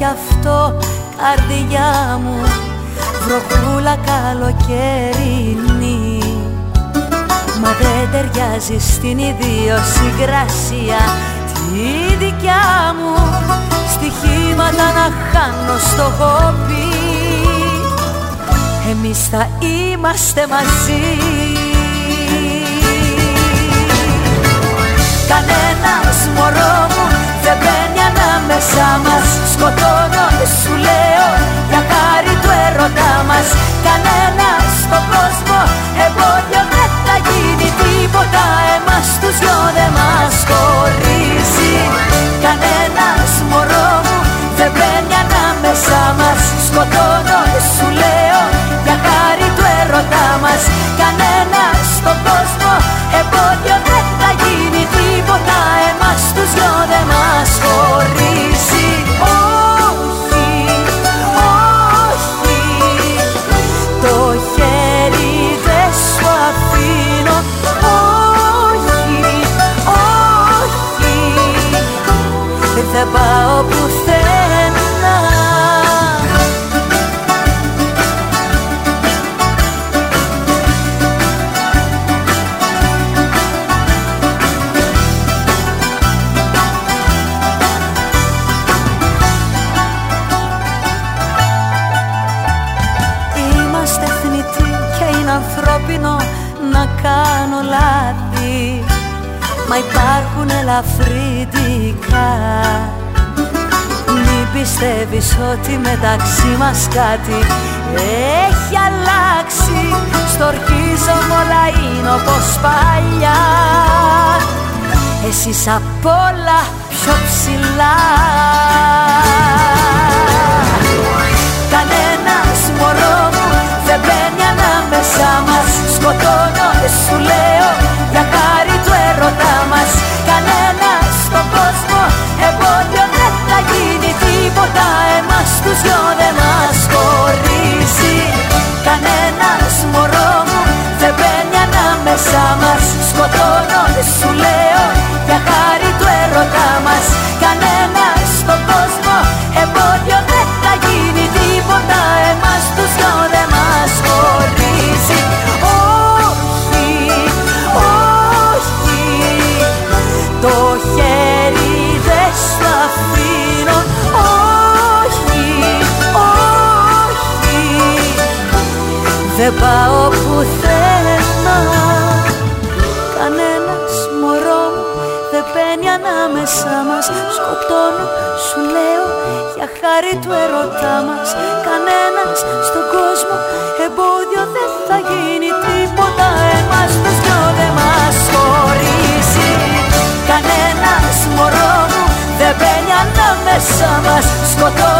καρδιά μου βροχούλα καλοκαιρινή Μα δεν ταιριάζει στην ιδιοσυγκρασία τη δικιά μου Στοιχήματα να χάνω στο χόπι Εμείς θα είμαστε μαζί. Κανένας μωρό μου δεν μπαίνει ανάμεσα μας Δεν πάω πουθενά. Είμαστε θνητοί και είναι ανθρώπινο να κάνω λάθη Μα υπάρχουν ελαφρυντικά Μην πιστεύεις ότι μεταξύ μας κάτι έχει αλλάξει. Στορκίζομαι όλα είναι όπως παλιά. Εσείς απ' όλα πιο ψηλά Το χέρι δεν σου αφήνω. Όχι, όχι. Δεν πάω πουθενά Κανένας μωρό μου δεν μπαίνει ανάμεσα μας. Σκοτώνω σου λέω για χάρη του ερωτά μας. Κανένας στον savaş skoto